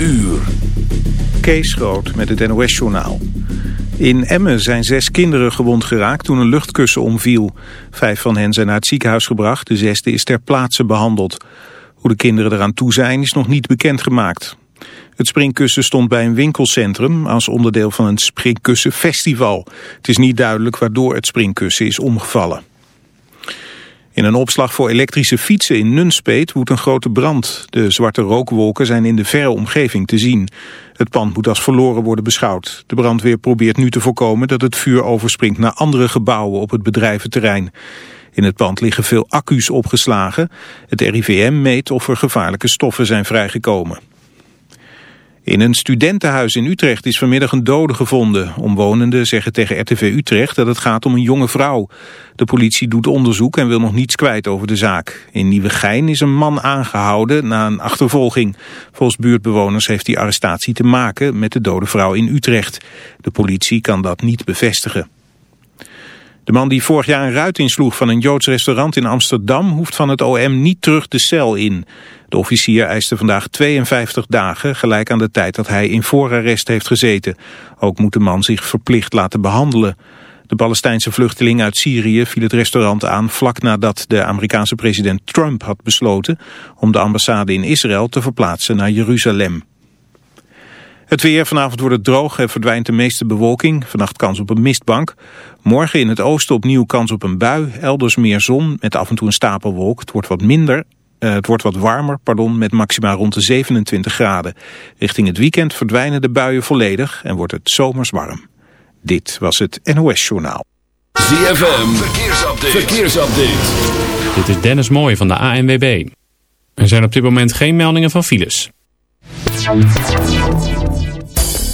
uur. Kees Groot met het NOS-journaal. In Emmen zijn zes kinderen gewond geraakt toen een luchtkussen omviel. Vijf van hen zijn naar het ziekenhuis gebracht, de zesde is ter plaatse behandeld. Hoe de kinderen eraan toe zijn is nog niet bekendgemaakt. Het springkussen stond bij een winkelcentrum als onderdeel van een springkussenfestival. Het is niet duidelijk waardoor het springkussen is omgevallen. In een opslag voor elektrische fietsen in Nunspeet woedt een grote brand. De zwarte rookwolken zijn in de verre omgeving te zien. Het pand moet als verloren worden beschouwd. De brandweer probeert nu te voorkomen dat het vuur overspringt naar andere gebouwen op het bedrijventerrein. In het pand liggen veel accu's opgeslagen. Het RIVM meet of er gevaarlijke stoffen zijn vrijgekomen. In een studentenhuis in Utrecht is vanmiddag een dode gevonden. Omwonenden zeggen tegen RTV Utrecht dat het gaat om een jonge vrouw. De politie doet onderzoek en wil nog niets kwijt over de zaak. In Nieuwegein is een man aangehouden na een achtervolging. Volgens buurtbewoners heeft die arrestatie te maken met de dode vrouw in Utrecht. De politie kan dat niet bevestigen. De man die vorig jaar een ruit insloeg van een Joods restaurant in Amsterdam... hoeft van het OM niet terug de cel in. De officier eiste vandaag 52 dagen, gelijk aan de tijd dat hij in voorarrest heeft gezeten. Ook moet de man zich verplicht laten behandelen. De Palestijnse vluchteling uit Syrië viel het restaurant aan vlak nadat de Amerikaanse president Trump had besloten om de ambassade in Israël te verplaatsen naar Jeruzalem. Het weer, vanavond wordt het droog en verdwijnt de meeste bewolking. Vannacht kans op een mistbank. Morgen in het oosten opnieuw kans op een bui. Elders meer zon met af en toe een stapelwolk. Het wordt wat minder. Uh, het wordt wat warmer, pardon, met maxima rond de 27 graden. Richting het weekend verdwijnen de buien volledig en wordt het zomers warm. Dit was het NOS Journaal. ZFM, verkeersupdate. verkeersupdate. Dit is Dennis Mooij van de ANWB. Er zijn op dit moment geen meldingen van files.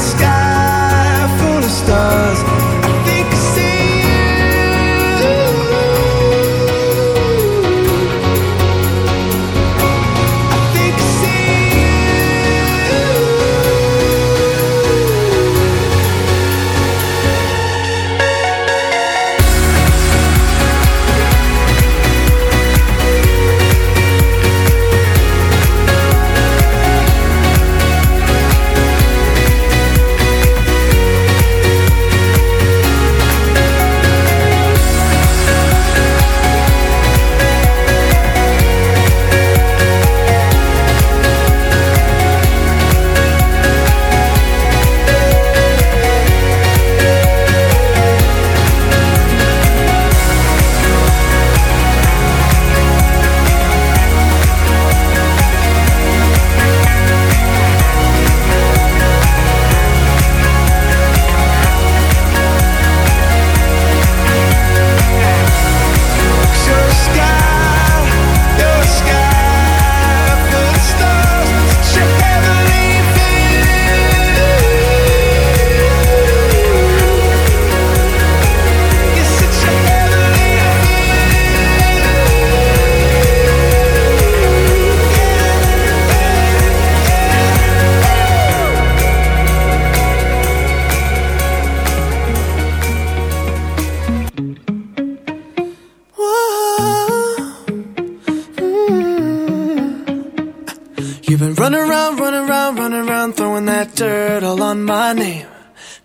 sky.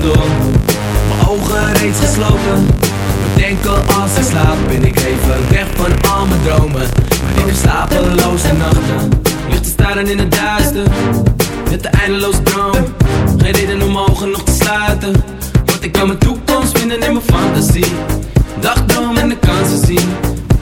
kan Mijn ogen reeds gesloten. Denken als ik slaap ben ik even weg van al mijn dromen. Maar ik heb slapeloze nachten. Lucht te staren in het duister. Met de eindeloze droom. Geen reden om ogen nog te sluiten. Want ik kan mijn toekomst vinden in mijn fantasie. Dagdroom en de kansen zien.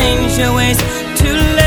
change your ways too late.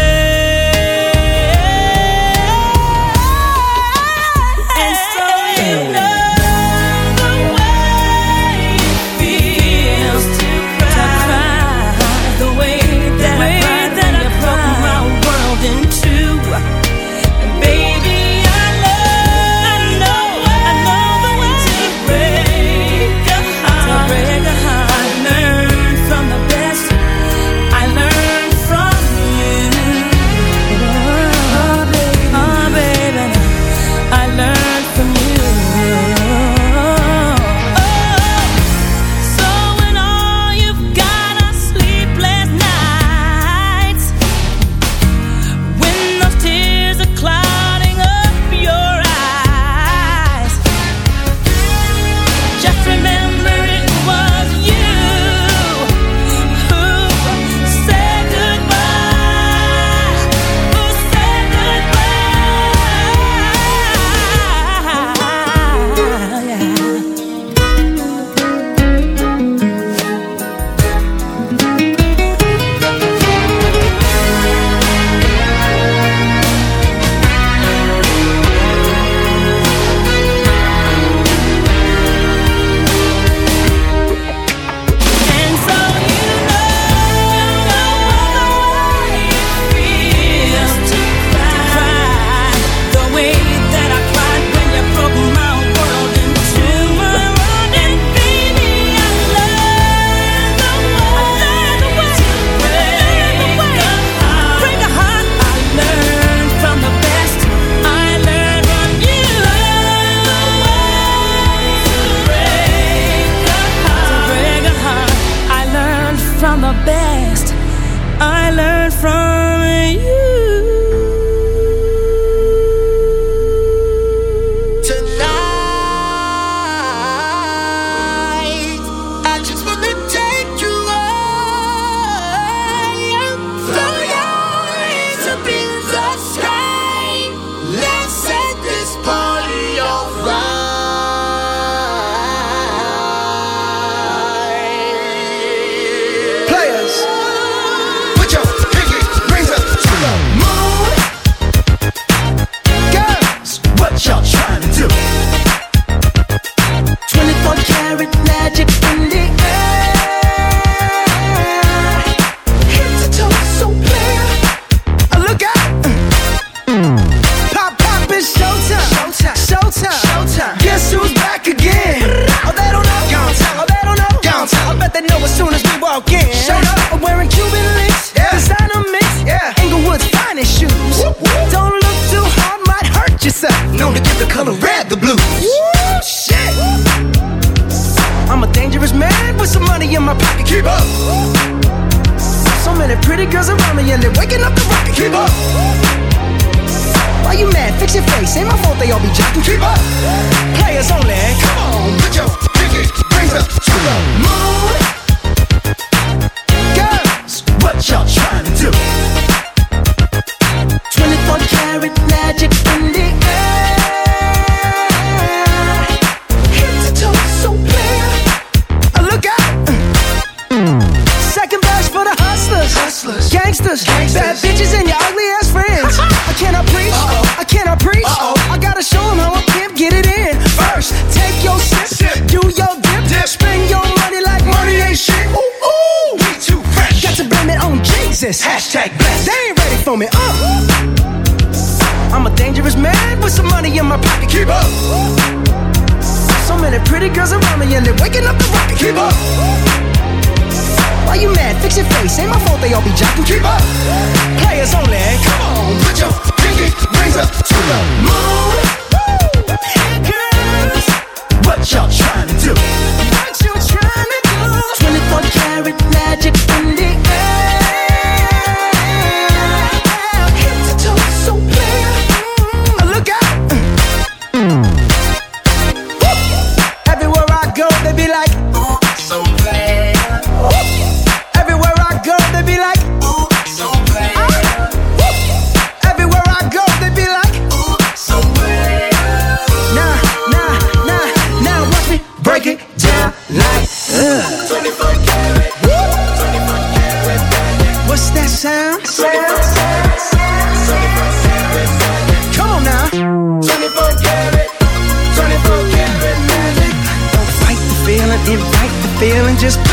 Ain't my fault they all be jocking. Keep up. Players only. Come on, put your pinky rings up to the moon. What y'all trying to do. What you trying to do? 24 karat magic. just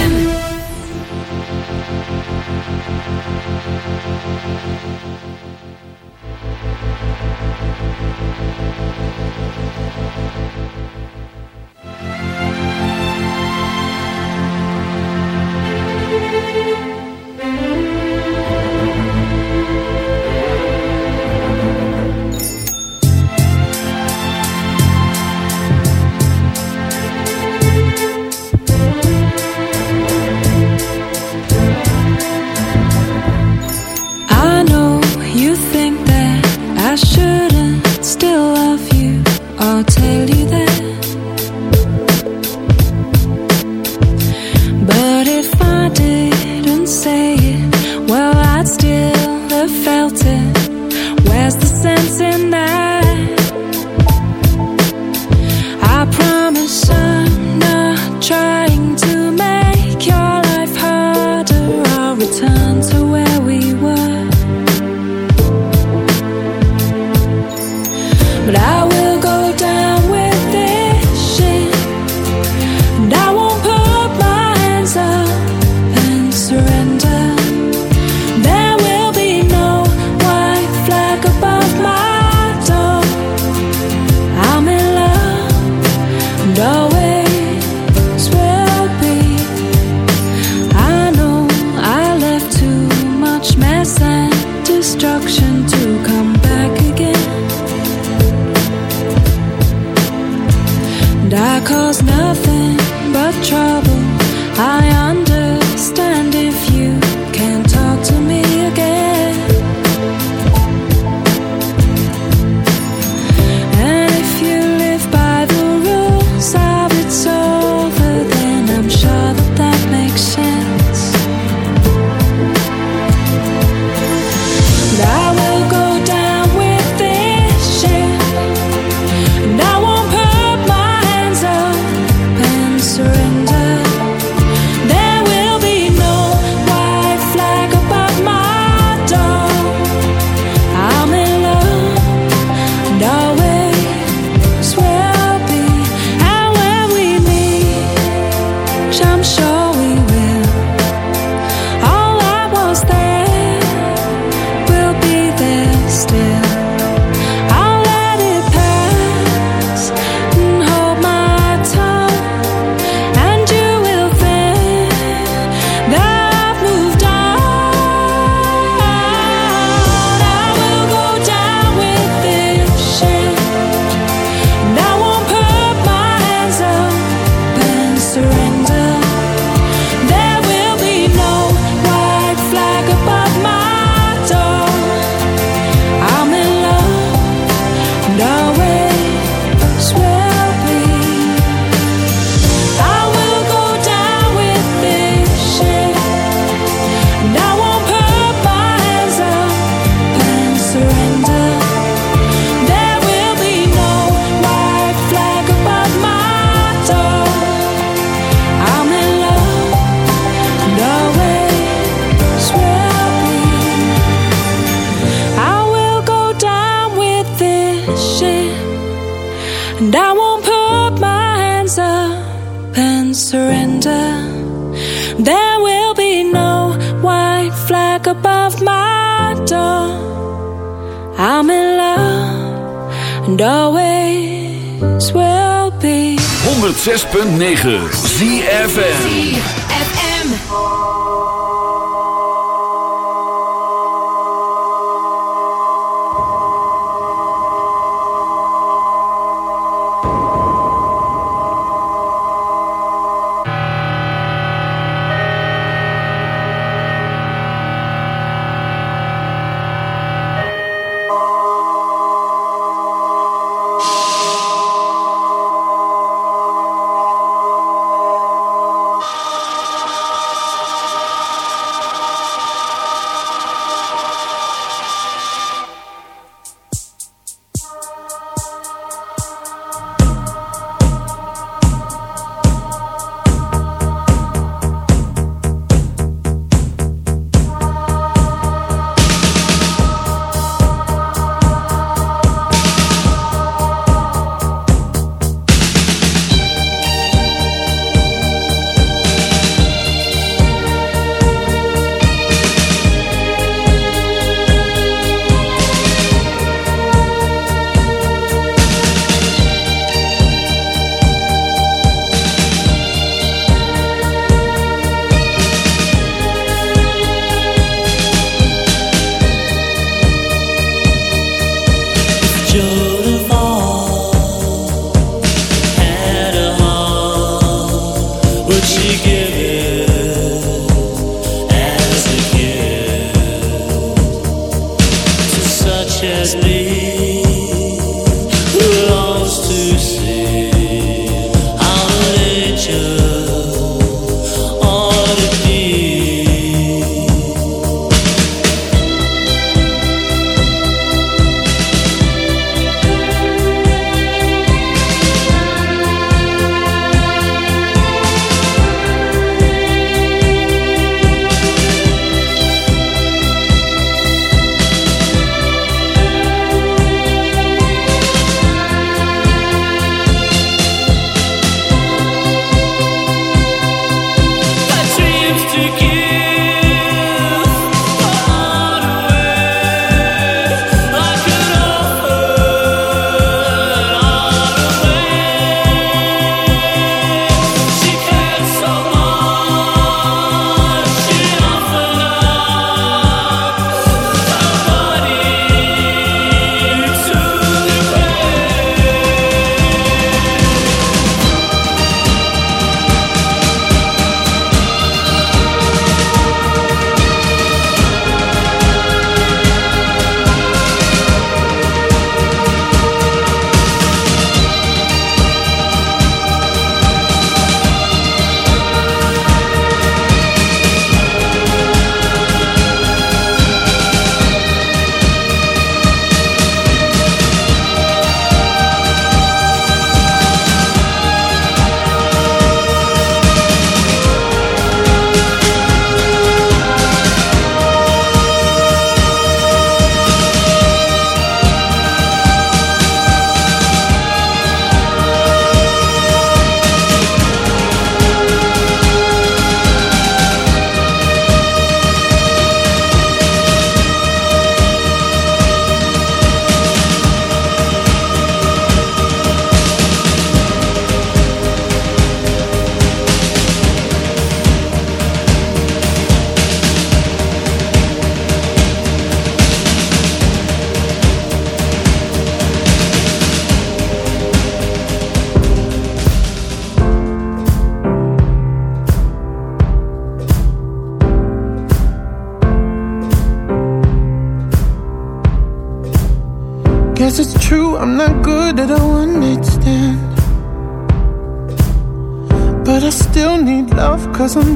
Surrender, there will be no white flag above my door. I'm in love and always will be. 106.9 ZFM. Would Just me.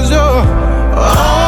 Oh, oh,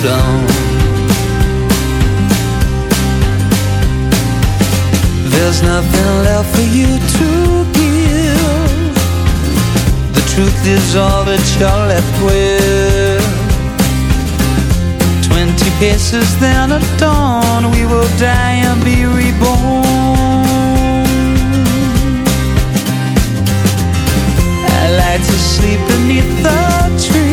Ba dum. There's nothing left for you to give. The truth is all that you're left with. Twenty paces, then at dawn, we will die and be reborn. I like to sleep beneath the trees.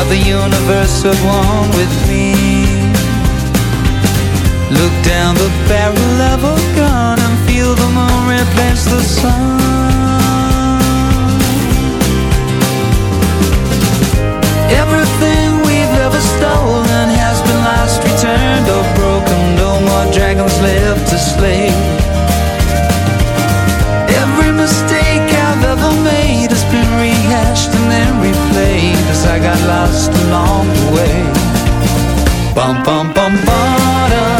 Have the universe at one with me. Look down the barrel of a gun and feel the moon replace the sun. Everything we've ever stolen has been lost, returned, or broken. No more dragons left to slay. replay I got lost along the way. Bum bum bum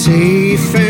safe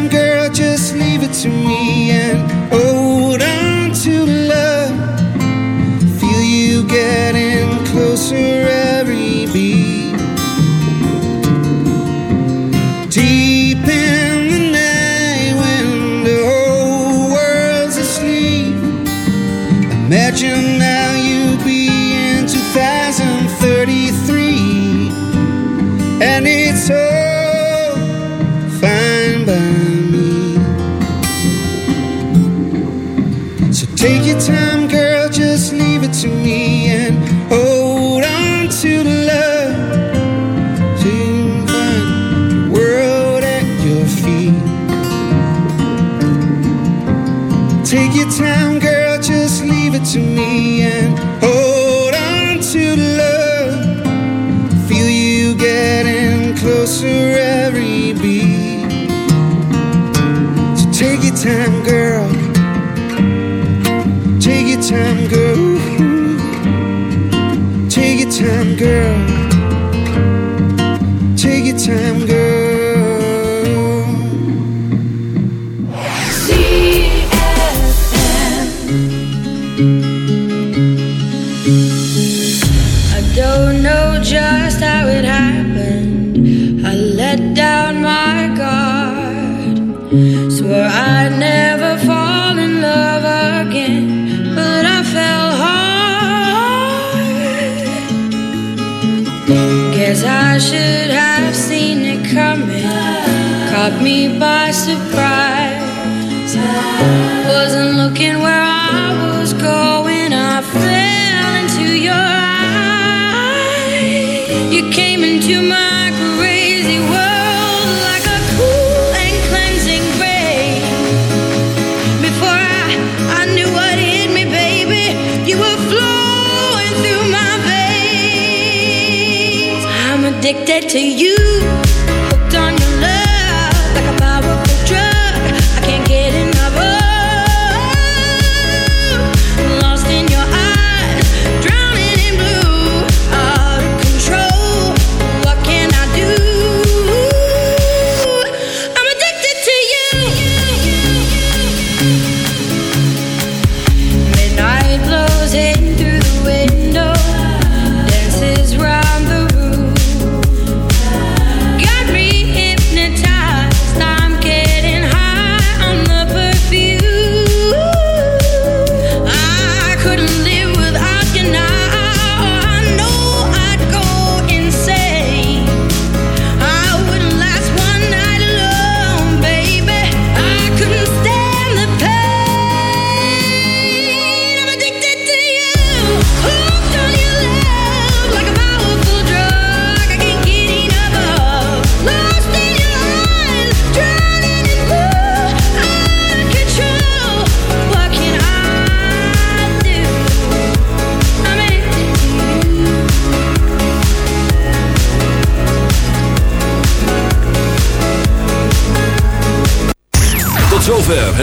Damn girl, just leave it to me and girl. Take your time, girl. addicted to you.